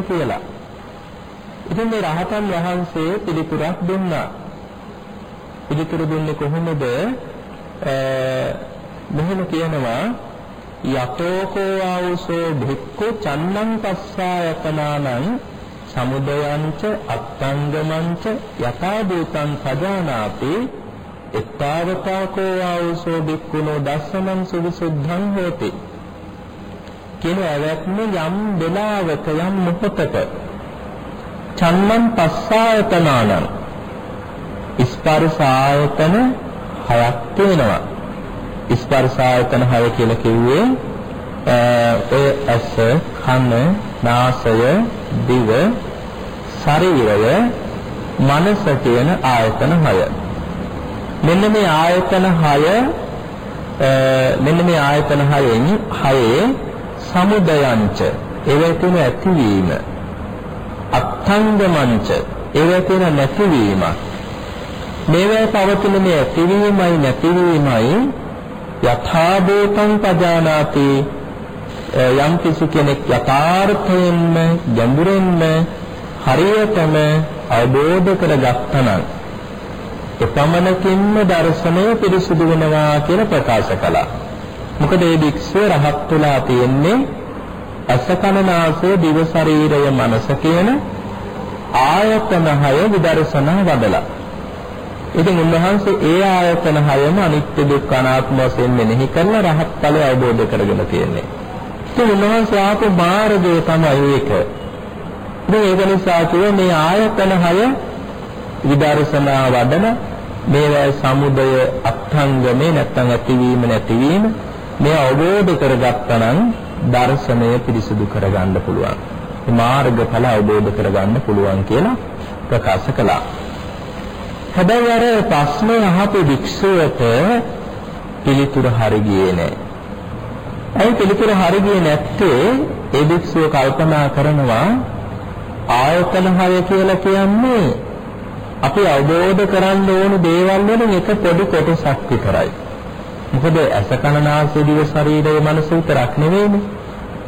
කියලා. ඉතින් මේ රහතන් වහන්සේ පිළිතුරක් දුන්නා. පිළිතුරු දුන්නේ කොහොමද? මෙහෙම කියනවා යතෝකෝ ආවසෝ භික්ඛු චන්නං පස්සායතනානං සමුදයංච අත්තංගමංච යථා භූතං සජානාති එත්තාවතාකෝ ආවසෝ භික්ඛුනෝ දස්සනං සුවිසුද්ධං හෝති කියන ඇවැත්ම යම් වෙලාවක යම් මොහොතක. චන්නං පස්සායතනානං. ස්පර්ශ ආයතන හයක් තියෙනවා. ස්පර්ශ ආයතන හය කියලා කිව්වේ ඔය ඇස කන නාසය දිව ශරීරය මනස කියන ආයතන හය. මෙන්න මේ ආයතන හය මෙන්න මේ ආයතන හයෙන් හයේ සමුදයංච ඒවැතුන ඇතිවීම. අත්ංගමංච ඒවැතුන නැතිවීමක් මේවා පවතින මේ ඇතිවීමයි නැතිවීමයි යථා භූතං පජානාති යම් කිසි කෙනෙක් යථාර්ථයෙන්ම ගැඹුරින්ම හරියටම අවබෝධ කරගත්තනම් එපමණකින්ම දර්ශනය පිරිසුදු වෙනවා කියලා ප්‍රකාශ කළා. මොකද මේ භික්ෂුව රහත් තුලා තියෙන්නේ අසකනාසය දිව ශරීරය මනස කියන ආයතන හය විදර්ශනා වඩලා ඉතින් උන්වහන්සේ ඒ ආයතන හයම අනිත්‍ය දුක්ඛ අනාත්ම වශයෙන් මෙනෙහි කරලා රහත් ඵලය අවබෝධ කරගෙන තියෙන්නේ. ඉතින් උන්වහන්සේ ආපු මාර්ගය තමයි ඒක. ඉතින් ඒක නිසා කිව්වේ මේ ආයතන හය විදර්ශනා වඩන මේවා සමුදය අත්ංගමේ නැත්තම් ඇතිවීම නැතිවීම මේ අවබෝධ කරගත්තනම් දර්ශනය පිරිසුදු කරගන්න පුළුවන්. මාර්ගඵල අවබෝධ කරගන්න පුළුවන් කියලා ප්‍රකාශ කළා. හැබැයි අර ප්‍රශ්නේ අහපු භික්ෂුවට පිළිතුර හරි ගියේ නැහැ. ඇයි පිළිතුර හරි ගියේ නැත්තේ? ඒ භික්ෂුව කල්පනා කරනවා ආයතන හය කියලා කියන්නේ අපි අවබෝධ කරන්න ඕන දේවල් වලින් එක පොඩි කොටසක් විතරයි. මොකද ඇස කන නාසය දිව ශරීරය මනස විතරක් නෙවෙයිනේ.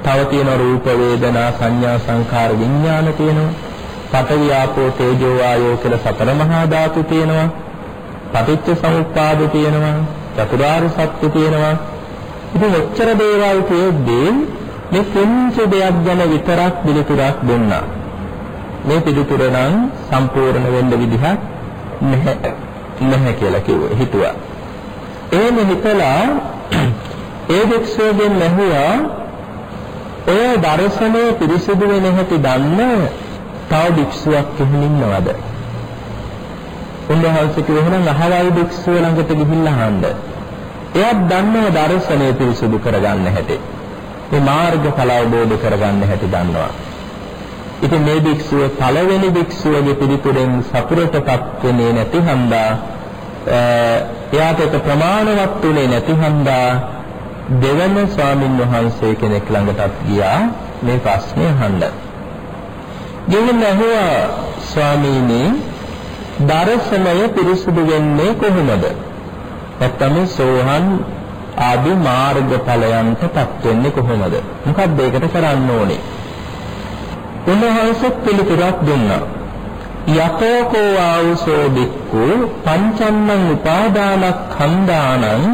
තව තියෙන රූප වේදනා සංඥා සංකාර විඥාන තියෙනවා. පඨවි ආපෝ තේජෝ වායෝ කියලා සතර මහා ධාතු තියෙනවා. පටිච්ච සමුප්පාද තියෙනවා. චතුරාර්ය සත්‍ය තියෙනවා. ඉතින් ඔච්චර දේවල් තියෙද්දී මේ පුංචි දෙයක් ගැන විතරක් පිළිතුරක් දුන්නා. මේ පිළිතුර නම් සම්පූර්ණ වෙන්න විදිහක් නැහැ. නැහැ කියලා කිව්වා. හිතුවා. එහෙම හිතලා ඒ වික්ෂෝගෙන් ඇහුවා ඔය දර්ශනය පිරිසිදු වෙන හැටි දන්න තව භික්ෂුවක් එහෙම ඉන්නවද? උන්වහන්සේ කියනවා අහවල් භික්ෂුව ළඟට ගිහිල්ලා අහන්න. එයාත් දන්නවා දර්ශනය පිරිසුදු කරගන්න හැටි. මේ මාර්ගඵල අවබෝධ කරගන්න හැටි දන්නවා. ඉතින් මේ භික්ෂුව පළවෙනි භික්ෂුවගේ පිළිතුරෙන් සතුටටපත් වෙන්නේ නැති හන්දා එයාට ඒක ප්‍රමාණවත් උනේ නැති හන්දා දෙවන ස්වාමින් වහන්සේ කෙනෙක් ළඟටත් ගියා මේ ප්‍රශ්නේ අහන්න. ගෙවින් ඇහුවා ස්වාමීනි දර්ශනය පිරිසුදු වෙන්නේ කොහොමද? නැත්තම් සෝහන් ආදී මාර්ගඵලයන්ටපත් වෙන්නේ කොහොමද? මොකක්ද ඒකට කරන්න ඕනේ? උන්වහන්සේ පිළිතුරක් දුන්නා. යතෝකෝ ආවසෝ බික්ඛු පංචන්නං උපාදානස්කන්ධානං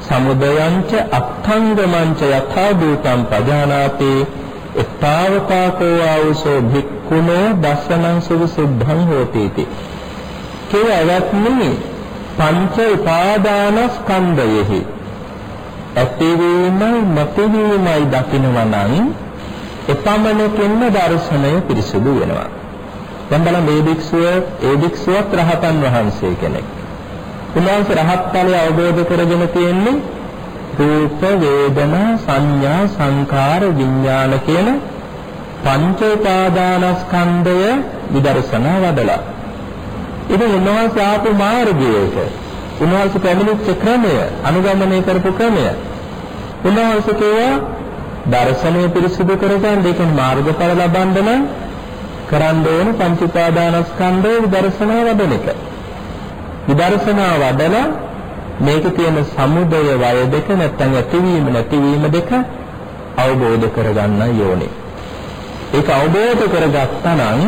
සමුදයංච අත්ථංගමංච යථා භූතං පජානාති එත්තාවතාකෝ ආවසෝ භික්ඛුනෝ දසනං සුවිසුද්ධං හෝති इति. කේවත්නි පංච උපාදානස්කන්ධයෙහි ඇතිවීමයි නැතිවීමයි දකිනවා නම් එපමණකින්ම දර්ශනය පිරිසුදු වෙනවා. දැන් බලන්න මේ භික්ෂුව ඒ භික්ෂුවත් රහතන් වහන්සේ කෙනෙක්. උන්වහන්සේ රහත් ඵලය අවබෝධ කරගෙන තියෙන්නේ රූප වේදනා සංඥා සංකාර විඥාන කියන පංච උපාදානස්කන්ධය විදර්ශනා වඩලා. ඉතින් උන්වහන්සේ ආපු මාර්ගයක උන්වහන්සේ පැමිණිච්ච ක්‍රමය අනුගමනය කරපු ක්‍රමය උන්වහන්සේ කියවා දර්ශනය පිරිසිදු කරගන්න ඒක මාර්ගඵල ලබන්න නම් කරන්න ඕන පංච උපාදානස්කන්ධය විදර්ශනා වඩන එක. විදර්ශනා වඩලා මේකේ තියෙන සමුදය වය දෙක නැත්නම් ඇතිවීම නැතිවීම දෙක අවබෝධ කරගන්න ඕනේ. ඒක අවබෝධ කරගත්තා නම්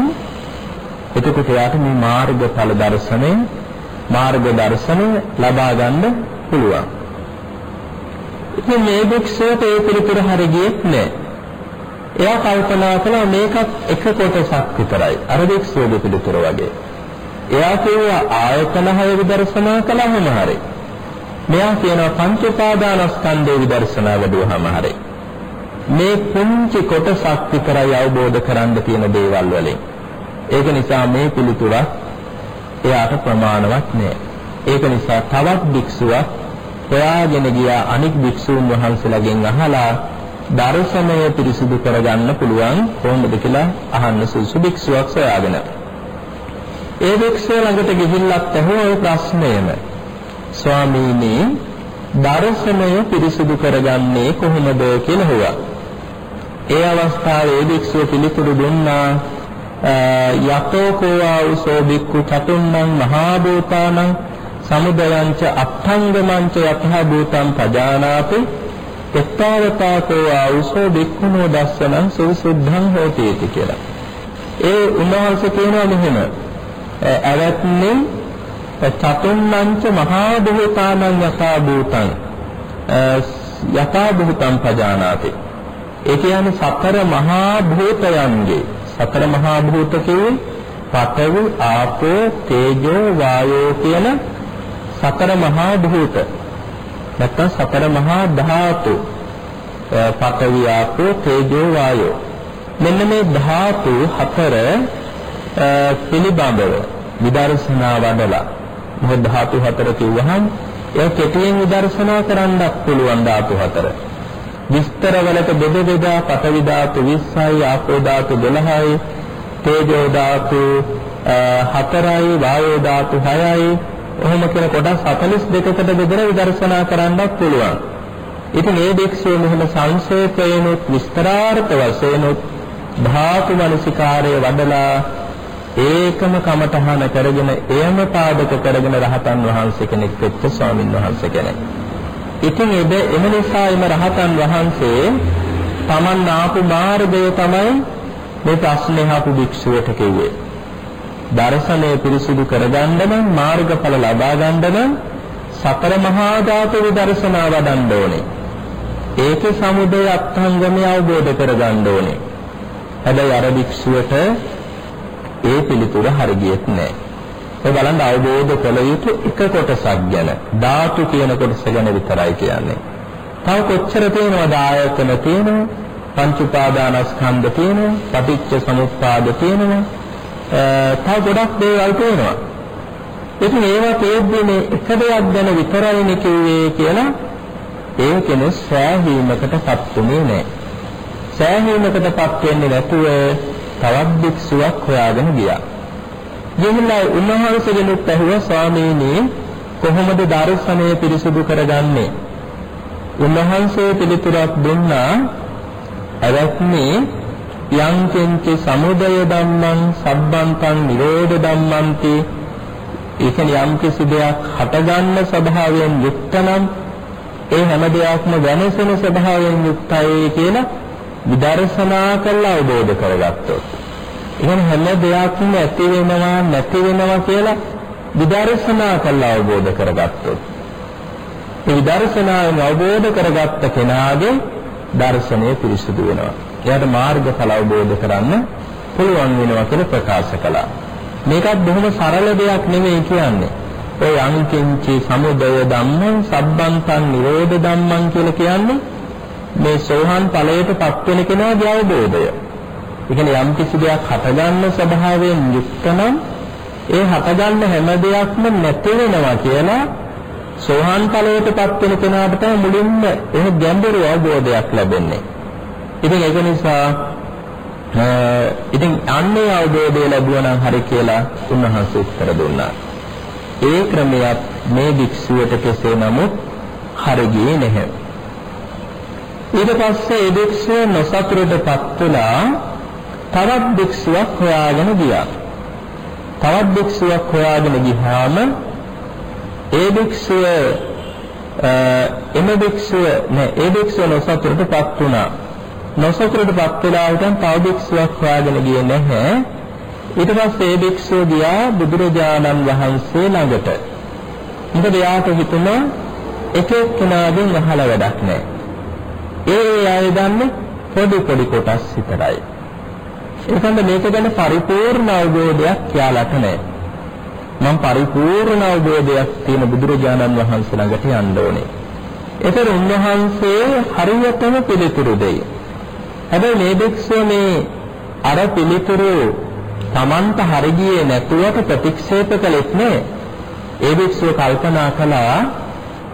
එතකොට යාට මේ මාර්ගඵල දර්ශනය මාර්ග දර්ශනය ලබා ගන්න පුළුවන්. ඉතින් මේ භික්ෂුවට ඒ පිළිතුර හරියට නෑ. එයා කල්පනා කළා මේකත් එක කොටසක් විතරයි. අර භික්ෂුවගේ පිළිතුර වගේ. එයා කියුවා ආයතන හය විදර්ශනා කළාම හරි. මෙයා කියනවා පංච උපාදානස්කන්ධේ විදර්ශනා වැඩුවාම හරි. මේ පුංචි කොටසක් විතරයි අවබෝධ කරන්න තියෙන දේවල් වලින්. ඒක නිසා මේ පිළිතුරක් එයාට ප්‍රමාණවත් නෑ. ඒක නිසා තවත් භික්ෂුවක් හොයාගෙන ගියා අනික් භික්ෂූන් වහන්සේලාගෙන් අහලා දර්ශනය පිරිසිදු කරගන්න පුළුවන් කොහොමද කියලා අහන්න සුසු භික්ෂුවක් සොයාගෙන. ඒ භික්ෂුව ළඟට ගිහිල්ලත් ඇහුවා ওই ප්‍රශ්නයම. ස්වාමීනි දර්ශනය පිරිසිදු කරගන්නේ කොහොමද කියලා හුවා. ඒ අවස්ථාවේ භික්ෂුව පිළිතුරු දුන්නා යතෝ කෝවාඋසෝ බික්ඛු චතුන්නං මහා භූතානං සමුදයංච අට්ඨංගමංච යතහ භූතං පජානාති එත්තාවතා කෝවාඋසෝ බික්ඛුනෝ දස්සනං සුසුද්ධං හෝති කියලා. ඒ උන්වහන්සේ කියනවා මෙහෙම. ඇවැත්නේ චතුන්නංච මහා භූතානං යථා භූතං. යථා භූතං පජානාති. ඒ කියන්නේ සතර මහා භූතයන්ගේ සතර මහා භූත කියේ පඨවි ආපෝ තේජෝ වායෝ කියන සතර මහා භූත නැත්නම් සතර මහා ධාතු පඨවි ආපෝ තේජෝ වායෝ මෙන්න මේ ධාතු හතර පිළිබඳව විදර්ශනා වඩලා මොකද ධාතු හතර කිව්වහම ඒ කෙටියෙන් විදර්ශනා කරන්නත් පුළුවන් ධාතු හතර. විස්තර වලට බෙද බෙදා පඨවි ධාතු 20යි ආපෝ ධාතු 12යි තේජෝ ධාතු 4යි වායෝ ධාතු 6යි ඔහොම කියන කොටස් 42කට බෙදලා විදර්ශනා කරන්නත් පුළුවන්. ඉතින් මේ දෙක්ෂේ මෙහෙම සංක්ෂේපයෙන්ුත් විස්තරාර්ථ වශයෙන්ුත් ධාතු මනසිකාරය වඩලා ඒකම කමඨහන කරගෙන එයම පාදක කරගෙන රහතන් වහන්සේ කෙනෙක් වෙච්ච ස්වාමින් වහන්සේ කෙනෙක්. ඉතින් එබ එම නිසා එම රහතන් වහන්සේ Taman ආපු මාර්ගය තමයි මේ ප්‍රශ්නේ ආපු භික්ෂුවට කිව්වේ. දර්ශනය පිරිසිදු කරගන්න නම් මාර්ගඵල ලබා ගන්න නම් සතර මහා ධාතු විදර්ශනා වඩන්න ඕනේ. ඒකේ සමුදය අත්ංගමය අවබෝධ කරගන්න ඕනේ. හැබැයි අර භික්ෂුවට ඒ පිළිතුර හරියට නෑ. ඒ බලන්න අවබෝධ කළ යුතු එක කොටසක් ගැන ධාතු කියන කොටස ගැන විතරයි කියන්නේ. තව කොච්චර තියෙනවද ආයතන තියෙනවා, පංච උපාදානස්කන්ධ තියෙනවා, පටිච්ච සමුප්පාද තියෙනවා. තව ගොඩක් දේවල් තියෙනවා. ඉතින් ඒවා තේද්දී මේ එක දෙයක් ගැන විතරයිනේ කිව්වේ කියලා ඒකෙන සෑහීමකටපත් උනේ නැහැ. සෑහීමකටපත් වෙන්නේ නැතුව තවත් භික්ෂුවක් හොයාගෙන ගියා. ගිහිල්ලා උන්වහන්සේගෙනුත් ඇහුවා ස්වාමීනි කොහොමද දර්ශනය පිරිසුදු කරගන්නේ? උන්වහන්සේ පිළිතුරක් දුන්නා අවත්නේ යං කෙන්ච සමුදය ධම්මං සබ්බන්තං නිරෝධ ධම්මන්ති. ඒ කියන්නේ යම් කිසි දෙයක් හටගන්න ස්වභාවයෙන් යුක්ත නම් ඒ හැම දෙයක්ම වෙනසෙන ස්වභාවයෙන් යුක්තයි කියලා විදර්ශනා කරලා අවබෝධ කරගත්තොත්. එහෙනම් හැම දෙයක්ම ඇති වෙනවා නැති වෙනවා කියලා විදර්ශනා කරලා අවබෝධ කරගත්තොත්. ඒ විදර්ශනාවෙන් අවබෝධ කරගත්ත කෙනාගේ දර්ශනය පිරිසුදු වෙනවා. එයාට මාර්ගඵල අවබෝධ කරන්න පුළුවන් වෙනවා කියලා ප්‍රකාශ කළා. මේකත් බොහොම සරල දෙයක් නෙමෙයි කියන්නේ. ඔය අංකින්චි සමුදය ධම්මං සබ්බන්තං නිරෝධ ධම්මං කියලා කියන්නේ මේ සෝහන් ඵලයටපත් වෙන කෙනාගේ අවබෝධය. ඒ කියන්නේ යම් කිසි දෙයක් හටගන්න ස්වභාවයෙන් යුක්ත නම් ඒ හටගන්න හැම දෙයක්ම නැති වෙනවා කියලා සෝහන් ඵලයටපත් වෙන කෙනාට තමයි මුලින්ම එහ ගැඹුරු අවබෝධයක් ලැබෙන්නේ. ඉතින් ඒක නිසා ඉතින් අන්නේ අවබෝධය ලැබුවා නම් හරි කියලා උන්වහන්සේ උත්තර දුන්නා. ඒ ක්‍රමයක් මේ භික්ෂුවට කෙසේ නමුත් හරි ගියේ නැහැ. ඊට පස්සේ ඒ භික්ෂුව නොසතුටටපත් වෙලා තවත් භික්ෂුවක් හොයාගෙන ගියා. තවත් භික්ෂුවක් හොයාගෙන ගියාම ඒ භික්ෂුව එම භික්ෂුව නෑ ඒ භික්ෂුව නොසතුටටපත් වුණා. නොසතුටටපත් වෙලා හිටන් තව භික්ෂුවක් හොයාගෙන ගියේ නැහැ. ඊට පස්සේ ඒ භික්ෂුව ගියා බුදුරජාණන් වහන්සේ ළඟට. මොකද එයාට හිතුණා එක එක්කෙනාගෙන් අහලා වැඩක් නැහැ. ඒ ඒ අය දන්නේ පොඩි පොඩි කොටස් විතරයි. ඒකන්ද මේක ගැන පරිපූර්ණ අවබෝධයක් යාලට නැහැ. මම පරිපූර්ණ අවබෝධයක් තියෙන බුදුරජාණන් වහන්සේ ළඟට යන්න ඕනේ. ඒතර උන්වහන්සේ හරියටම පිළිතුරු දෙයි. හැබැයි මේ භික්ෂුව මේ අර පිළිතුරු Tamanta හරි ගියේ නැතුවට ප්‍රතික්ෂේප කළෙත් නෑ. ඒ භික්ෂුව කල්පනා කළා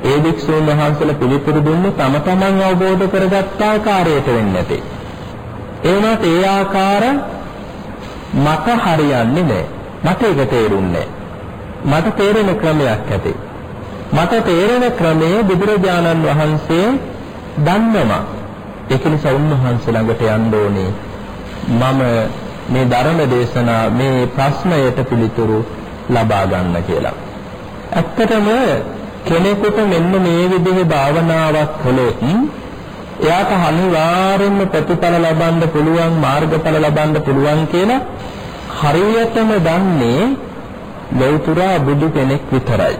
ඒ භික්ෂුන් වහන්සේලා පිළිතුරු දුන්නේ තම තමන් අවබෝධ කරගත් ආකාරයට වෙන්නේ නැති. ඒ වුණාට ඒ ආකාර මට හරියන්නේ නැහැ. මට ඒක තේරුන්නේ මට තේරෙන ක්‍රමයක් ඇති. මට තේරෙන ක්‍රමයේ බුදුරජාණන් වහන්සේ දන්නවා. ඒක නිසා උන්වහන්සේ ළඟට යන්න ඕනේ. මම මේ ධර්ම දේශනා මේ ප්‍රශ්නයට පිළිතුරු ලබා ගන්න කියලා. ඇත්තටම කෙනෙකුට මෙන්න මේ විදිහේ භාවනාවක් කළොත් එයාට අනිවාර්යෙන්ම ප්‍රතිඵල ලබන්න පුළුවන් මාර්ගඵල ලබන්න පුළුවන් කියලා හරියටම දන්නේ ලෞතුරා බුදු කෙනෙක් විතරයි.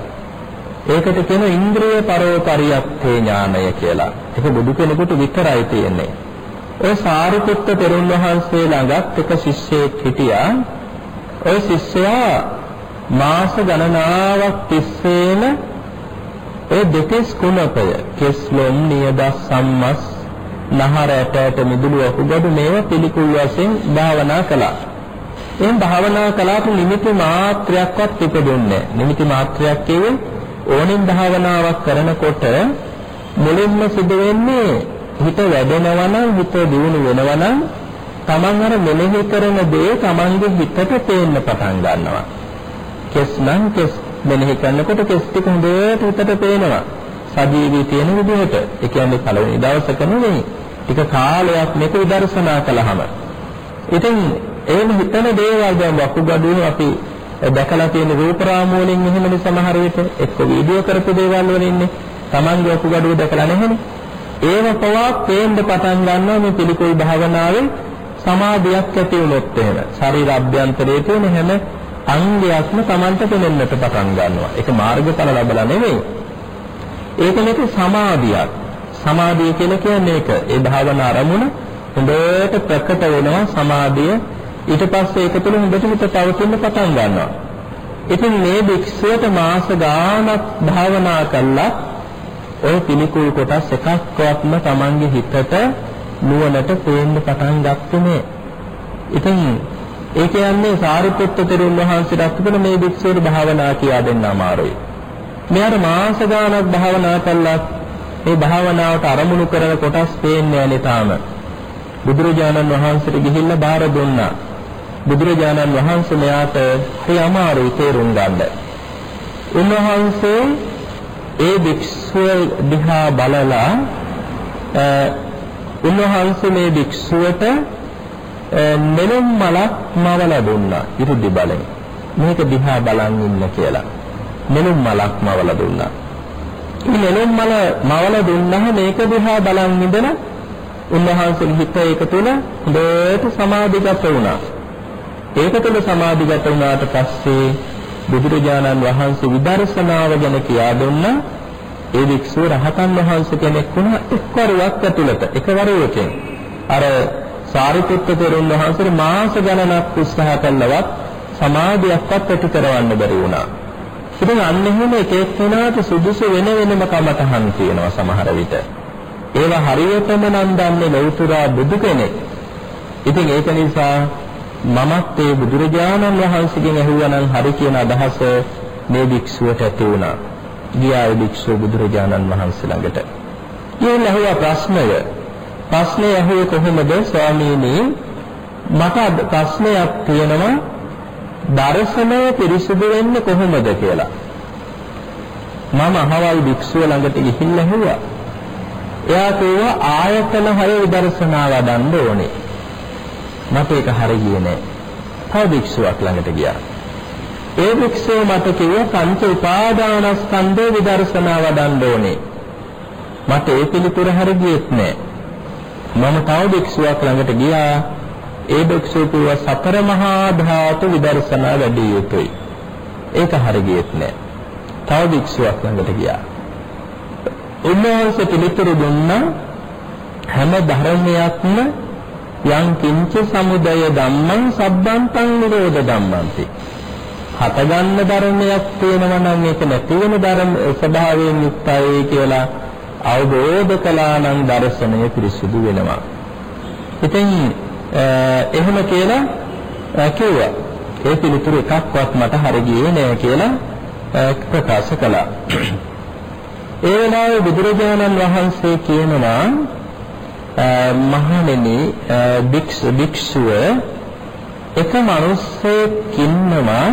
ඒකට කියන ඉන්ද්‍රිය පරෝපරියත්තේ ඥානය කියලා. ඒක බුදු කෙනෙකුට විතරයි තියෙන්නේ. ඔය සාරිපුත්ත තෙරුන් වහන්සේ ළඟත් එක ශිෂ්‍යයෙක් හිටියා. ඔය ශිෂ්‍යයා මාස ගණනාවක් තිස්සේම ඒ දෙකස් කුණපය කෙස්ලොම් නියද සම්මස් නහර ඇටයට මිදුළු අකුගඩු මේවා පිළිකුල් වශයෙන් භාවනා කළා. එම් භාවනා කළාට නිමිති මාත්‍රයක්වත් ඉපදුන්නේ නිමිති මාත්‍රයක් කියවේ ඕනෙන් භාවනාවක් කරනකොට මුලින්ම සිදු වෙන්නේ හිත වැඩෙනවා නම් හිත දියුණු වෙනවා නම් Taman අර මෙනෙහි කරන දේ Tamanගේ හිතට පේන්න පටන් ගන්නවා. කෙස් නම් කෙස් මෙනෙහි කරනකොට කෙස් ටික හොඳට හිතට පේනවා. සජීවී තියෙන විදිහට. ඒ කියන්නේ පළවෙනි දවසක නෙවෙයි. ටික කාලයක් මේක විදර්ශනා කළාම. ඉතින් එහෙම හිතන දේවල් දැන් වකුගඩුවේ අපි දැකලා තියෙන රූප රාමු වලින් එහෙමනේ සමහර විට එක්ක වීඩියෝ කරපු දේවල් වල ඉන්නේ. Tamange වකුගඩුව දැකලා නැහැනේ. ඒව පවා පේන්න පටන් ගන්නවා මේ පිළිකුල් භාවනාවේ සමාධියක් ඇති වුණොත් එහෙම. ශරීර අභ්‍යන්තරයේ තියෙන හැම අංගයක්ම Tamanට පෙනෙන්නට පටන් ගන්නවා. ඒක මාර්ගඵල ලැබලා නෙමෙයි. ඒක නෙක සමාධියක්. සමාධිය කියලා කියන්නේ ඒක. ඒ භාවනා අරමුණ හොඳට ප්‍රකට වෙනවා සමාධිය. ඊට පස්සේ ඒක තුළ හොඳට හිත පවතින්න පටන් ගන්නවා. ඉතින් මේ භික්ෂුවට මාස ගාණක් භාවනා කළා ඔය පිළිකුල් කොටස් එකක්වත්ම Tamange හිතට නුවණට පේන්න පටන් ගත්තේ නෑ. ඉතින් ඒ කියන්නේ සාරිපුත්ත තෙරුන් වහන්සේට තිබුණ මේ භික්ෂුවට භාවනා කියා දෙන්න අමාරුයි. මෙයාට මාස ගාණක් භාවනා කළා මේ භාවනාවට අරමුණු කරන කොටස් පේන්නේ නැහැ තාම. බුදුරජාණන් වහන්සේට ගිහිල්ලා බාර දුන්නා. බුදුරජාණන් වහන්සේ මෙයාට ඒ අමාරුයි තේරුම් ගන්න. උන්වහන්සේ ඒ භික්ෂුව දිහා බලලා උන්වහන්සේ මේ භික්ෂුවට නෙළුම් මලක් මවලා දුන්නා ඉරුදි බලෙන්. මේක දිහා බලන් ඉන්න කියලා. නෙළුම් මලක් මවලා දුන්නා. මේ නෙළුම් මල මවලා දුන්නාම මේක දිහා බලන් ඉඳන උන්වහන්සේගේ හිත ඒක තුළ හොඳට සමාධිගත වුණා. ඒක තුළ සමාධිගත වුණාට පස්සේ බුදුරජාණන් වහන්සේ විදර්ශනාව ගැන කියා දුන්නා. ඒ වික්ෂුව රහතන් වහන්සේ කෙනෙක් වුණා එක්වරයක් ඇතුළත එකවරයකින්. අර සාරිපුත්ත තෙරුන් වහන්සේ මාස ගණනක් උත්සාහ කළවත් සමාධියක්වත් ඇති කරවන්න බැරි වුණා. ඉතින් අන්න එහෙම එක එක්කෙනාට සුදුසු වෙන වෙනම කමතහන් තියෙනවා සමහර විට. ඒවා හරියටම නම් දන්නේ ලෞතුරා බුදු කෙනෙක්. ඉතින් ඒක නිසා මමත් ඒ බුදුරජාණන් වහන්සේගෙන් ඇහුවනම් හරි කියන අදහස මේ භික්ෂුවට ඇති වුණා. ගියා ඒ භික්ෂුව බුදුරජාණන් වහන්සේ ළඟට. ඊළ ඇහුවා ප්‍රශ්නය. ප්‍රශ්නේ ඇහුවේ කොහොමද ස්වාමීනි? මට ප්‍රශ්නයක් තියෙනවා දර්ශනය පිරිසුදු වෙන්නේ කොහොමද කියලා. මම අහවල් භික්ෂුව ළඟට ගිහිල්ලා ඇහුවා. එයා කිව්වා ආයතන හය විදර්ශනා වඩන්න ඕනේ. මට ඒක හරියන්නේ නැහැ. තව භික්ෂුවක් ළඟට ගියා. ඒ භික්ෂුව මට කිව්වා පංච උපාදානස්කන්ධේ විදර්ශනා වඩන්න ඕනේ. මට ඒ පිළිතුර හරියෙත් නැහැ. මම තව භික්ෂුවක් ළඟට ගියා. ඒ භික්ෂුව කිව්වා සතර මහා ධාතු විදර්ශනා වැඩි යුතුයි. ඒක හරියට නෑ. තව භික්ෂුවක් ළඟට ගියා. උන්වහන්සේ පිළිතුරු දුන්නා හැම ධර්මයක්ම යං කිංච සමුදය ධම්මං සබ්බන්තං නිරෝධ ධම්මන්ති. හත ගන්න ධර්මයක් තියෙනවා නම් ඒක නැති වෙන ධර්ම ස්වභාවයෙන් යුක්තයි කියලා අවබෝධ කළා නම් දර්ශනය පිරිසුදු වෙනවා. ඉතින් එහෙම කියලා කිව්වා. ඒ පිළිතුරු එකක්වත් මට හරි ගියේ නෑ කියලා ප්‍රකාශ කළා. ඒ වෙලාවේ බුදුරජාණන් වහන්සේ කියනවා මහණෙනි භික්ෂු භික්ෂුව එක මිනිස්සෙක් ඉන්නවා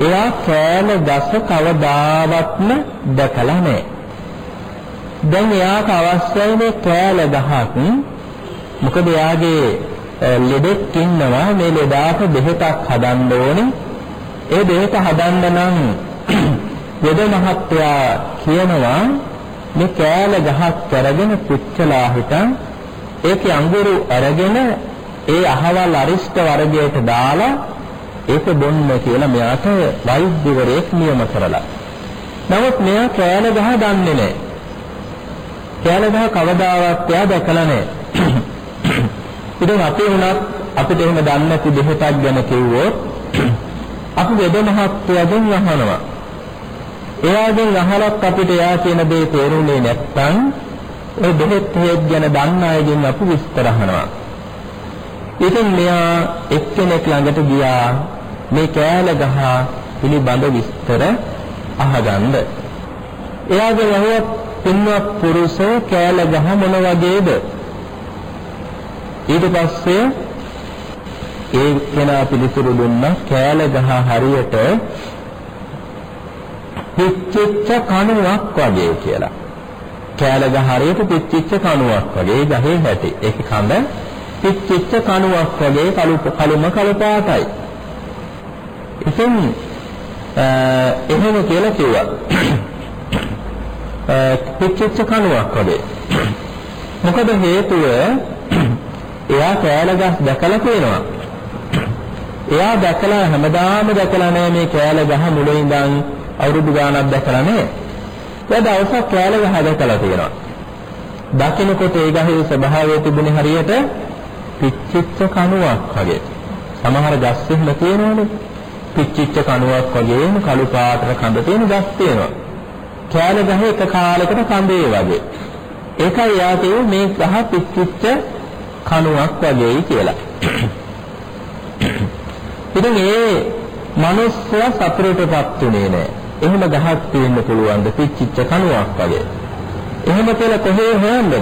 එයා කෑම ගස කවදාවත්ම දැකලා නැහැ. දැන් එයාට අවශ්‍යයි මේ කෑල ගහක් මොකද එයාගේ ලෙඩෙක් ඉන්නවා මේ ලෙඩාට බෙහෙතක් හදන්න ඕනේ. ඒ බෙහෙත හදන්න නම් වෙද මහත්තයා කියනවා මේ කෑල ගහක් අරගෙන පුච්චලා හිටන් ඒකේ අඟුරු අරගෙන ඒ අහවල් අරිෂ්ඨ වර්ගයට දාලා ඒක බොන්න කියලා මෙයාට වෛද්‍යවරයෙක් නියම කරලා. නමුත් මෙයා කෑල ගහ දන්නේ නැහැ. කෑල ගහ කවදාවත් එයා දැකලා නැහැ. ඉතින් අපි වුණත් අපිට එහෙම දන්නේ නැති දෙහටක් ගැන කිව්වොත් අපි වෙද මහත්වයෙන් අහනවා. එයාගෙන් අහලත් අපිට එයා කියන දේ තේරුනේ නැත්නම් ඔය බෙහෙත් හේත් ගැන දන්න අයගෙන් අපි විස්තර අහනවා. ඉතින් මෙයා එක්කෙනෙක් ළඟට ගියා මේ කෑල ගහ පිළිබඳ විස්තර අහගන්න. එයාගෙන් අහුවත් පින්වත් පුරුෂය කෑල ගහ මොන වගේද? ඊට පස්සේ ඒ කෙනා පිළිතුරු දුන්නා කෑල ගහ හරියට පිච්චිච්ච කණුවක් වගේ කියලා. කෑල ගහ හරියට පිච්චිච්ච කණුවක් වගේ ගහේ හැටි. ඒක කඳ පිච්චිච්ච කණුවක් වගේ කළු කළුම කළු පාටයි. ඉතින් එහෙම කියලා කිව්වා. පිච්චිච්ච කණුවක් වගේ. මොකද හේතුව එයා කෑල ගස් දැකලා තියෙනවා. එයා දැකලා හැමදාම දැකලා නැහැ මේ කෑල ගහ මුලින් ඉඳන් අවුරුදු ගාණක් දැකලා නැහැ. ඒ දවසක් කෑල ගහ දැකලා තියෙනවා. දකින්නකොට ඒ ගහේ ස්වභාවය තිබුණේ හරියට පිච්චිච්ච කණුවක් වගේ. සමහර ගස් එහෙම තියෙනවනේ. පිච්චිච්ච කණුවක් වගේම කළු පාටට කඳ තියෙන ගස් තියෙනවා. කෑල ගහේ එක කාලයකට කඳේ වගේ. ඒකයි යාතේ මේ ගහ පිච්චිච්ච කණුවක් වගේයි කියලා. ඉතින් ඒ මනුස්සයා සතුටටපත් උනේ නැහැ. එහෙම ගහක් තියෙන්න පුළුවන් ද පිච්චිච්ච කණුවක් වගේ. එහෙම කියලා කොහේ හොයන්නද?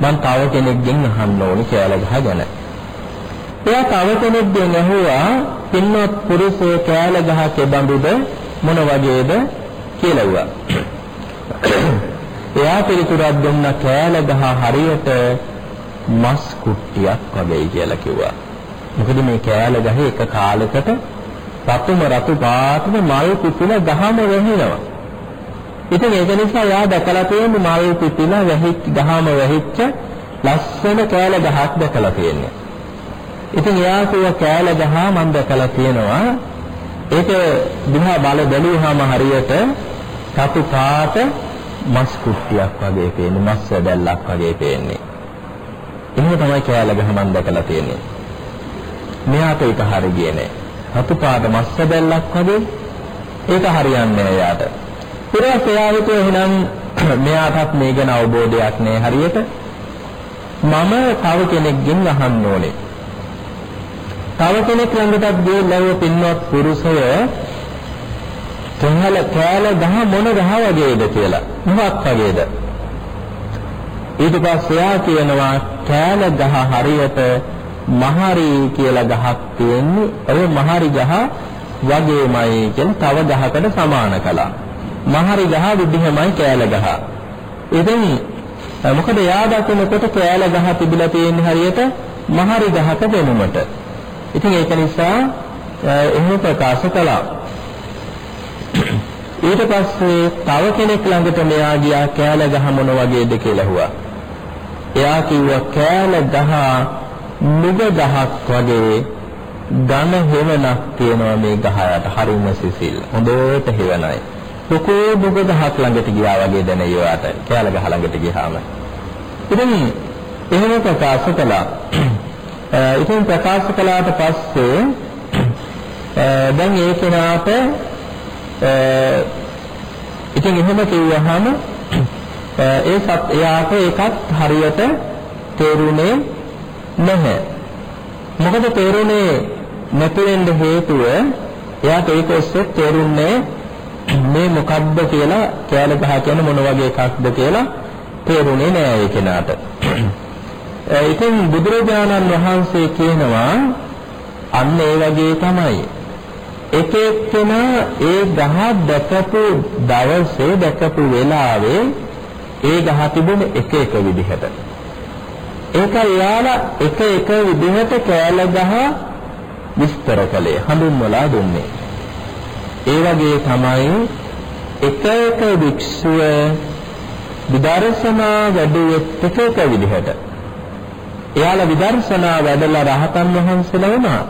මං තව කෙනෙක්ගෙන් අහන්න ඕනි කියලා ගහ ගැන. එයා තව කෙනෙක්ගෙන් අහුවා පින්වත් පුරුෂය කෑල ගහ කෙබඳුද මොන වගේද කියලා වුණා. එයා පිළිතුරක් දුන්න කෑල ගහ හරියට මස් කුට්ටියක් වගේ කියලා කිව්වා. මොකද මේ කෑල ගහේ එක කාලයකට රතුම රතු පාටම මල් පිපින ගහම වැහිනවා. ඉතින් ඒක නිසා යා දැකලා තියෙන මල් පිපින වැහිච්ච ගහම වැහිච්ච ලස්සන කෑල ගහක් දැකලා තියෙනවා. ඉතින් එයා කිව්ව කෑල ගහ මම දැකලා තියෙනවා. ඒක දිහා බල බැලුවාම හරියට රතු පාට මස් කුට්ටියක් වගේ පේන්නේ මස් වැදල්ලක් වගේ පේන්නේ. එහෙම තමයි කෑල ගහ මම දැකලා තියෙන්නේ. මෙයාට ඒක හරිය ගියේ නෑ. රතු පාට මස් බැල්ලක් වගේ ඒක හරියන්නේ නෑ එයාට. ඊට පස්සේ එයා හිතුවා එහෙනම් මෙයාටත් මේ ගැන අවබෝධයක් නෑ හරියට. මම තව කෙනෙක්ගෙන් අහන්න ඕනේ. තව කෙනෙක් ළඟටත් ගිහිල්ලා පින්වත් පුරුෂය තොහල කෑල ගහ මොන ගහ වගේද කියලා. මොකක් වගේද? ඊට පස්සේ එයා කියනවා කෑල ගහ හරියට මහරි කියලා ගහක් තියෙන්නේ ඔය මහරි ගහ වගේමයි කියන තව ගහකට සමාන කළා. මහරි ගහ විදිහමයි කෑල ගහ. ඉතින් මොකද යා දකිනකොට කෑල ගහ තිබිලා තියෙන්නේ හරියට මහරි ගහක වෙනුමට. ඉතින් ඒක නිසා එහෙම ප්‍රකාශ කළා. ඊට පස්සේ තව කෙනෙක් ළඟට මෙයා ගියා කෑල ගහ මොන වගේද කියලා හුවා. එයා කිව්වා කෑල ගහ නුග ගහක් වගේ ඝන හෙවණක් තියෙනවා මේ ගහයට හරිම සිසිල්. හොඳට හෙවණයි. ලොකෝ නුග ගහක් ළඟට ගියා වගේ දැන ඒවට කෑල ගහ ළඟට ගියාම. ඉතින් එහෙම ප්‍රකාශ කළා. ඉතින් ප්‍රකාශ කළාට පස්සේ දැන් ඒ කෙනාට ඉතින් එහෙම කිව්වහම ඒ සත් එයාට ඒකත් හරියට තේරුනේ නැහැ. මොකද තේරුනේ නැති වෙන්න හේතුව එයාට ඒක ඔස්සේ තේරුන්නේ මේ මොකද්ද කියලා කෑල ගහ කියන්නේ මොන වගේ එකක්ද කියලා තේරුනේ නෑ ඒ කෙනාට. ඉතින් බුදුරජාණන් වහන්සේ කියනවා අන්න ඒ වගේ තමයි. එක එක්කෙනා ඒ ගහ දැකපු දවසේ දැකපු වෙලාවේ ඒ ගහ තිබුණ එක එක විදිහට. ඒක යාලා එක එක විදිහට කෑල ගහ විස්තර කළේ හඳුන්වලා දුන්නේ. ඒ වගේ තමයි එක එක වික්ෂුව විදර්ශනා වැඩුවෙත් එක එක විදිහට. එයාලා විදර්ශනා වැඩලා රහතන් වහන්සේලා වුණා.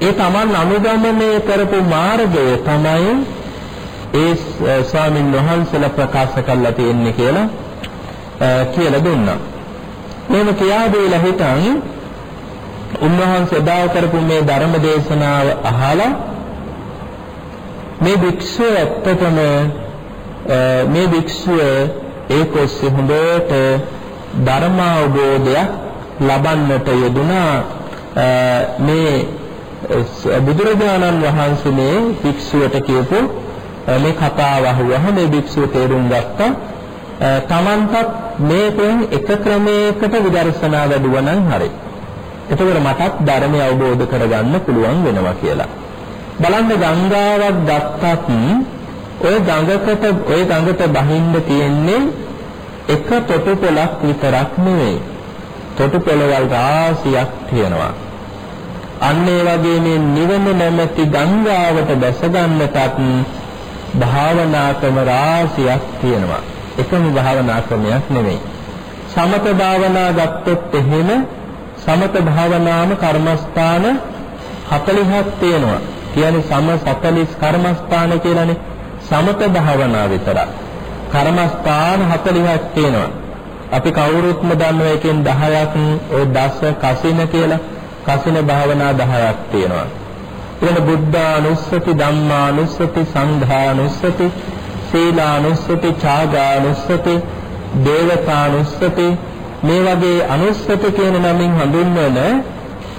ඒ Taman අනුගමනය කරපු මාර්ගය තමයි ඒ ස්වාමින් වහන්සේලා ප්‍රකාශ කළා තියෙන්නේ කියලා කියලා දුන්නා. මෙහෙම කියා දීලා හිටන් උන්වහන්සේ දා කරපු මේ ධර්ම දේශනාව අහලා මේ භික්ෂුව ඇත්තටම මේ භික්ෂුව ඒක ඔස්සේ හොඳට ධර්ම අවබෝධයක් ලබන්නට යෙදුනා. මේ බුදුරජාණන් වහන්සේ මේ භික්ෂුවට කියපු මේ කතාව අහුවහම මේ භික්ෂුව තේරුම් ගත්තා. තමන්ටත් මේකෙන් එක ක්‍රමයකට විදර්ශනා වැඩුවා නම් හරි. එතකොට මටත් ධර්මය අවබෝධ කරගන්න පුළුවන් වෙනවා කියලා. බලන්න ගංගාවක් ගත්තත් ඔය ගඟකට ඔය ගඟට බහින්න තියෙන්නේ එක තොටු පොලක් විතරක් නෙවෙයි. තොටු පොළවල් රාශියක් තියෙනවා. අන්න ඒ වගේ මේ නිවන නැමැති ගංගාවට දැස ගන්නටත් භාවනා ක්‍රම රාශියක් තියෙනවා. එකම භාවනා ක්‍රමයක් නෙවෙයි. සමත භාවනා ගත්තොත් එහෙම සමත භාවනාම කර්මස්ථාන 40ක් තියෙනවා. කියන්නේ සම 40 කර්මස්ථාන කියලානේ. සමත භාවනා විතරක්. කර්මස්ථාන 40ක් තියෙනවා. අපි කවුරුත්ම දන්නවා එකෙන් 10ක් ඔය දස කසින කියලා කසින භාවනා 10ක් තියෙනවා. ඊළඟ බුද්ධානුස්සති ධම්මානුස්සති සංඝානුස්සති සීලානුස්සති ඡාගානුස්සති දේවතානුස්සති මේ වගේ අනුස්සති කියන නමින් හඳුන්වන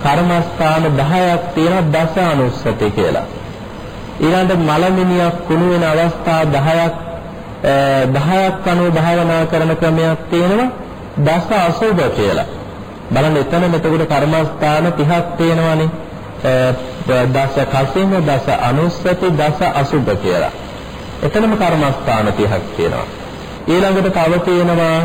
කර්මස්ථාන 10ක් තියෙන දස අනුස්සති කියලා. ඊළඟ මලමිනියක් කුණු වෙන අවස්ථා 10ක් 10ක් අනුව භාවනා කරන ක්‍රමයක් තියෙනවා දස අසුබ කියලා. බලන්න එතන මෙතකොට කර්මස්ථාන 30ක් තියෙනවානේ. දස කසින දස අනුස්සති දස අසුබ කියලා. එතනම කර්මස්ථාන 30ක් තියෙනවා. ඊළඟට තව තියෙනවා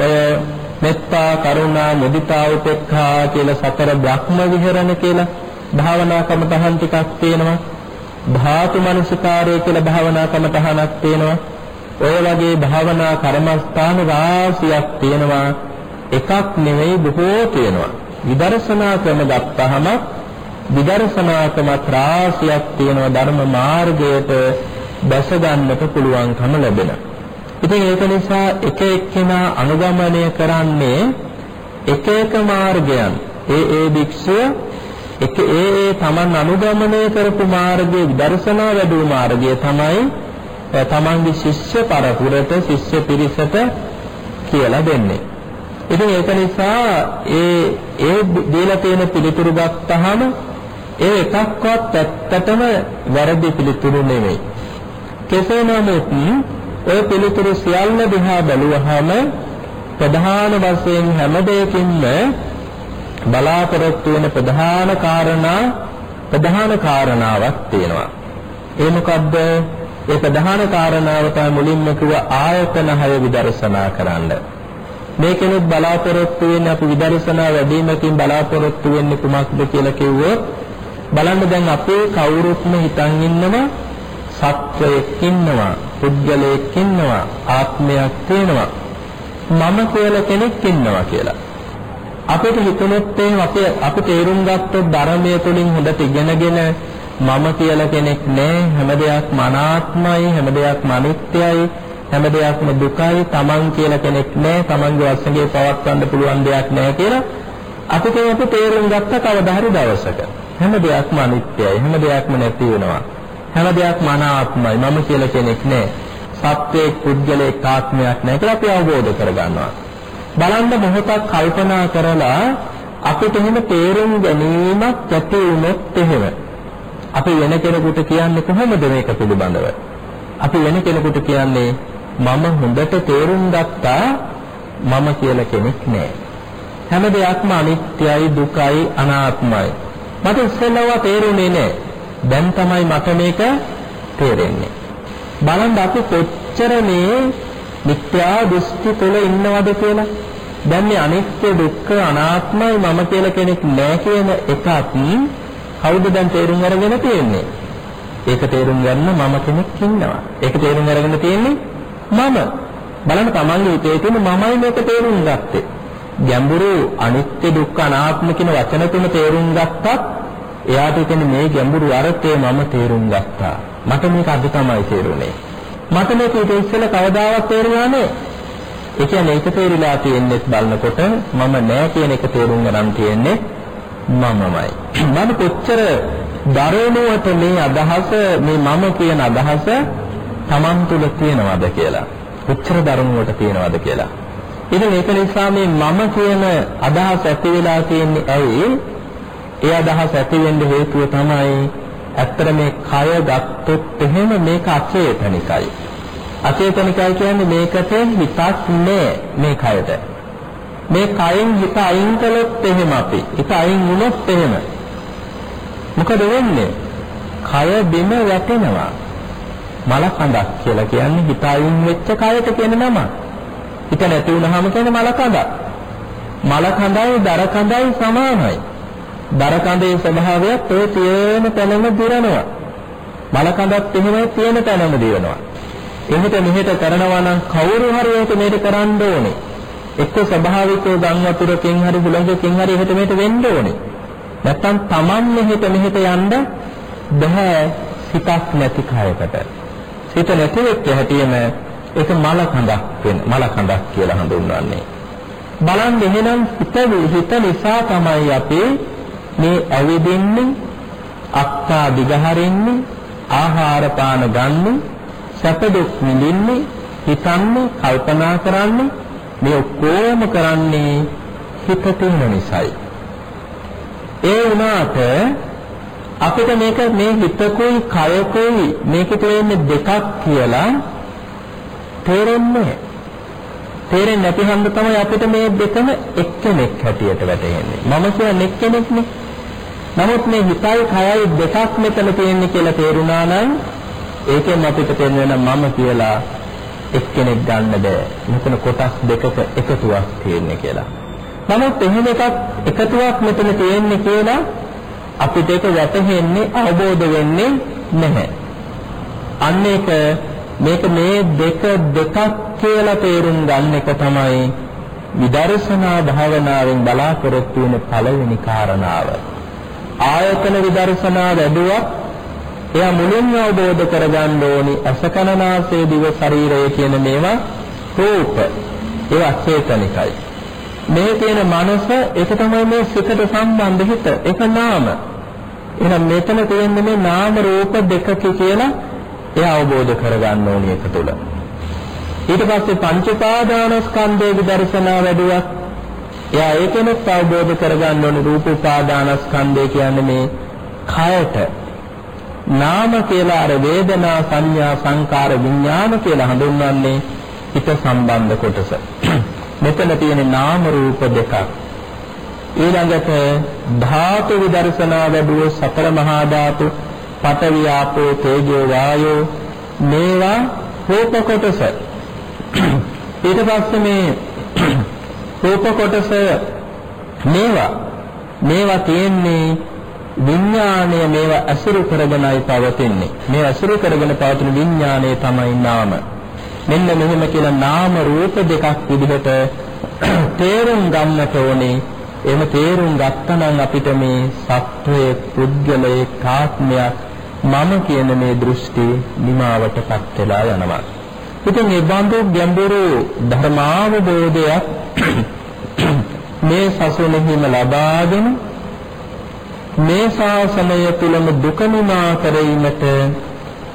ඔය මෙත්තා කරුණා මුදිතා උපේක්ඛා කියලා සතර බ්‍රහ්ම විහරණ කියලා භාවනා කමතහන් ටිකක් තියෙනවා. ධාතු මනසිකාරය කියලා භාවනා කමතහනක් තියෙනවා. ඔය වගේ භාවනා කර්මස්ථාන රාශියක් තියෙනවා. එකක් නෙවෙයි බොහෝ තියෙනවා. විදර්ශනා ක්‍රම ගත්තහම විදර්ශනා ක්‍රම රාශියක් තියෙනවා ධර්ම මාර්ගයට දැස ගන්නට පුළුවන්කම ලැබෙන. ඉතින් ඒක නිසා එක එක්කෙනා අනුගමනය කරන්නේ එක එක මාර්ගයන්. ඒ ඒ භික්ෂුව එක ඒ ඒ තමන් අනුගමනය කරපු මාර්ගයේ විදර්ශනා වැඩි මාර්ගය තමයි තමන්ගේ ශිෂ්‍ය පරපුරට ශිෂ්‍ය පිරිසට කියලා දෙන්නේ. ඉතින් ඒක නිසා ඒ ඒ දීලා තියෙන පිළිතුරු ගත්තහම ඒ එකක්වත් ඇත්තටම වැරදි පිළිතුරු නෙමෙයි. කෙසේ නමුත් ඔය පිළිතුරු සියල්ල දිහා බැලුවහම ප්‍රධාන වශයෙන් හැම දෙයකින්ම බලාපොරොත්තු වෙන ප්‍රධාන කාරණා ප්‍රධාන කාරණාවක් තියෙනවා. ඒ මොකද්ද? ඒ ප්‍රධාන කාරණාව තමයි මුලින්ම කිව්ව ආයතන හය විදර්ශනා කරන්න. මේකෙනුත් බලාපොරොත්තු වෙන්නේ අපි විදර්ශනා වැඩිමකින් බලාපොරොත්තු වෙන්නේ කුමක්ද කියලා කිව්වොත් බලන්න දැන් අපේ කවුරුත්ම හිතන් ඉන්නවා සත්වයෙක් ඉන්නවා පුද්ගලයෙක් ඉන්නවා ආත්මයක් තියෙනවා. මම කියලා කෙනෙක් ඉන්නවා කියලා. අපිට හිතුනොත් එහෙනම් අපි අපි තේරුම් ගත්තොත් ධර්මයේ තුලින් හොඳට ඉගෙනගෙන මම කියලා කෙනෙක් නෑ. හැම දෙයක්ම අනාත්මයි හැම දෙයක්ම අනිත්‍යයි හැම දෙයක්ම දුකයි. Taman කියලා කෙනෙක් නෑ. Tamanගේ වශයෙන් පවත්වන්න පුළුවන් දෙයක් නෑ කියලා අපිට අපි තේරුම් ගත්ත කවදා හරි දවසක. හැම දෙයක්ම අනිත්‍යයි හැම දෙයක්ම නැති වෙනවා. හැම දෙයක්ම අනාත්මයි මම කියලා කෙනෙක් නෑ සත්‍යයේ පුද්ගලයේ ආත්මයක් නෑ කියලා අපි අවබෝධ කරගන්නවා බලන්න මොහොතක් කල්පනා කරලා අපිට එහෙම තේරුම් ගැනීමක් ඇති වුණොත් එහෙම අපි වෙන කෙනෙකුට කියන්නේ කොහොමද මේක පිළිබඳව? අපි වෙන කෙනෙකුට කියන්නේ මම හොඳට තේරුම් ගත්තා මම කියලා කෙනෙක් නෑ. හැම දෙයක්ම අනිත්‍යයි දුකයි අනාත්මයි. මට ඉස්සෙල්ලව තේරුනේ නෑ. දැන් තමයි මට මේක තේරෙන්නේ. බලන්න අපි කොච්චර මේ මිත්‍යා දෘෂ්ටි තුළ ඉන්නවද කියලා. දැන් මේ අනිත්‍ය දුක්ඛ අනාත්මයි මම කියලා කෙනෙක් නෑ කියන එකත් කවුද දැන් තේරුම් අරගෙන තියෙන්නේ? ඒක තේරුම් ගන්න මම කෙනෙක් ඉන්නවා. ඒක තේරුම් අරගෙන තියෙන්නේ මම. බලන්න තමන්ගේ හිතේ තියෙන මමයි මේක තේරුම් ගත්තේ. ගැඹුරු අනිත්‍ය දුක්ඛ අනාත්ම කියන වචන තුන තේරුම් ගත්තත් එයාට කියන්නේ මේ ගැඹුරු අර්ථය මම තේරුම් ගත්තා. මට මේක අද තමයි තේරුනේ. මට මේක ඊට ඉස්සෙල්ලා කවදාවත් තේරුණා නෑ. ඒ කියන්නේ ඒක තේරිලා තියෙන්නේ බලනකොට මම නෑ කියන එක තේරුම් ගන්න තියෙන්නේ මමමයි. මම කොච්චර දරුණුවට මේ අදහස මේ මම කියන අදහස Taman තුල තියෙනවද කියලා. කොච්චර දරුණුවට තියෙනවද කියලා. ඉතින් ඒක නිසා මේ මම කියන අදහස ඇති වෙලා තියෙන්නේ ඇයි? ඒ අදහස ඇති වෙන්න හේතුව තමයි ඇත්තට මේ කය ගත්තොත් එහෙම මේක අචේතනිකයි. අචේතනිකයි කියන්නේ මේකට හිතක් නෑ මේ කයට. මේ කයෙන් හිත අයින් කළොත් එහෙම අපි හිත අයින් වුණොත් එහෙම මොකද වෙන්නේ? කය බිම වැටෙනවා. මල කඳක් කියලා කියන්නේ හිත අයින් වෙච්ච කයට කියන නම. හිත නැති වුනහම කියන්නේ මල කඳක්. මල කඳයි දර කඳයි සමානයි. දර කඳේ ස්වභාවයත් ඒ තියෙන තැනම දිරනවා. මල කඳත් එහෙමයි තියෙන තැනම දිරනවා. එහෙට මෙහෙට කරනවා නම් කවුරු හරි ඒක මේක කරන්න ඕනේ. එක්ක ස්වභාවිකව ගම් වතුරකින් හරි හුළඟකින් හරි එහෙට මෙහෙට වෙන්න ඕනේ. නැත්තම් Taman මෙහෙට මෙහෙට යන්න බෑ සිතක් නැති කයකට. සිත නැති වෙච්ච හැටියෙම ඒක මල කඳක් වෙන මල කඳක් කියලා හඳුන්වන්නේ. බලන්න එහෙනම් හිත හිත නිසා තමයි අපි මේ ඇවිදින්නේ අක්කා දිගහරින්නේ ආහාර පාන ගන්නේ සැප දුක් විඳින්නේ හිතන්නේ කල්පනා කරන්නේ මේ ඔක්කොම කරන්නේ හිත තියෙන නිසායි. ඒ වුණාට අපිට මේක මේ හිතකුයි කයකුයි මේක තියෙන්නේ දෙකක් කියලා තේරෙන්නේ තේරෙන්නේ නැති හන්ද තමයි අපිට මේ දෙකම එක්කෙනෙක් හැටියට වැටෙන්නේ. මම කියන්නේ එක්කෙනෙක්නේ. නමුත් මේ හිතයි කයයි දෙකක් මෙතන තියෙන්නේ කියලා තේරුණා නම් ඒකෙන් අපිට තේරෙනවා මම කියලා එක්කෙනෙක් ගන්න බෑ. මෙතන කොටස් දෙකක එකතුවක් තියෙන්නේ කියලා. නමුත් එහෙම එකක් එකතුවක් මෙතන තියෙන්නේ කියලා අපිට ඒක වැටහෙන්නේ අවබෝධ වෙන්නේ නැහැ. අන්න ඒක මේක මේ දෙක දෙකක් කියලා තේරුම් ගන්න එක තමයි විදර්ශනා භාවනාවෙන් බලාපොරොත්තු වෙන පළවෙනි කාරණාව. ආයතන විදර්ශනා වැඩුවක් එයා මුලින්ම අවබෝධ කරගන්න ඕනි අසකනාසයේ දිව ශරීරය කියන මේවා රූප. ඒවා චේතනිකයි. මේ තියෙන මනස ඒක තමයි මේ සිතට සම්බන්ධ හිත. ඒක නාම. එහෙනම් මෙතන තියෙන්නේ මේ නාම රූප දෙකක කියලා එයා අවබෝධ කරගන්න ඕනි ඒක තුළ ඊට පස්සේ පංච උපාදානස්කන්ධයේ විදර්ශනා වැඩුවක් එයා ඒකෙනුත් අවබෝධ කරගන්න ඕනි රූප උපාදානස්කන්ධය කියන්නේ මේ කයට නාම කියලා අර වේදනා සංඥා සංකාර විඥාන කියලා හඳුන්වන්නේ හිත සම්බන්ධ කොටස. මෙතන තියෙන නාම රූප දෙකක්. ඊළඟට ධාතු විදර්ශනා වැඩුව සතර මහා ධාතු පඨවි ආපෝ තේජෝ වායෝ මේවා රූප කොටස. ඊට පස්සේ මේ රූප කොටස මේවා මේවා තියෙන්නේ විඥාණය මේවා අසුරු කරගෙනයි පවතින්නේ. මේ අසුරු කරගෙන පවතින විඥාණය තමයි නාම. මෙන්න මෙහෙම කියලා නාම රූප දෙකක් විදිහට තේරුම් ගන්නට ඕනේ. එහෙම තේරුම් ගත්තනම් අපිට මේ සත්වයේ පුද්ගලයේ කාත්මයක් මම කියන මේ දෘෂ්ටි නිමාවටපත් වෙලා යනවා. ඉතින් මේ බඳු ගැඹුරු ධර්මාවබෝධයක් මේ සසුනෙහිම ලබාගෙන මේ ශාසනය තුලම දුක නිමා කිරීමට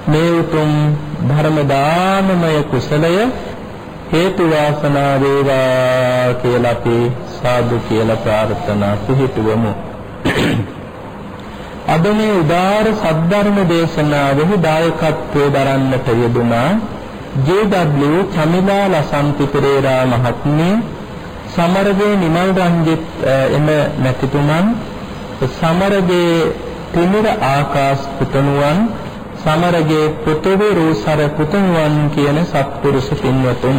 මේ උතුම් ධර්ම දානමය කුසලය හේතු වාසනා වේවා කියලා අපි සාදු කියලා ප්‍රාර්ථනා පිහිටුවමු. අද මේ උදාර සද්ධර්ම දේශනාවෙහි දායකත්වයේ දරන්නට යෙදුනා ජේ.ඩබ්ලිව් චමිලා ලසන්ති පෙරේරා මහත්මිය. සමරගේ නිමල් රංජිත් එම මැතිතුමන් සමරගේ තිමිර ආකාශ පුතණුවන්. සමරගේ පෘථිවි රූසර පුතණුවන් කියන සත්පුරුෂ පින්වතුන්.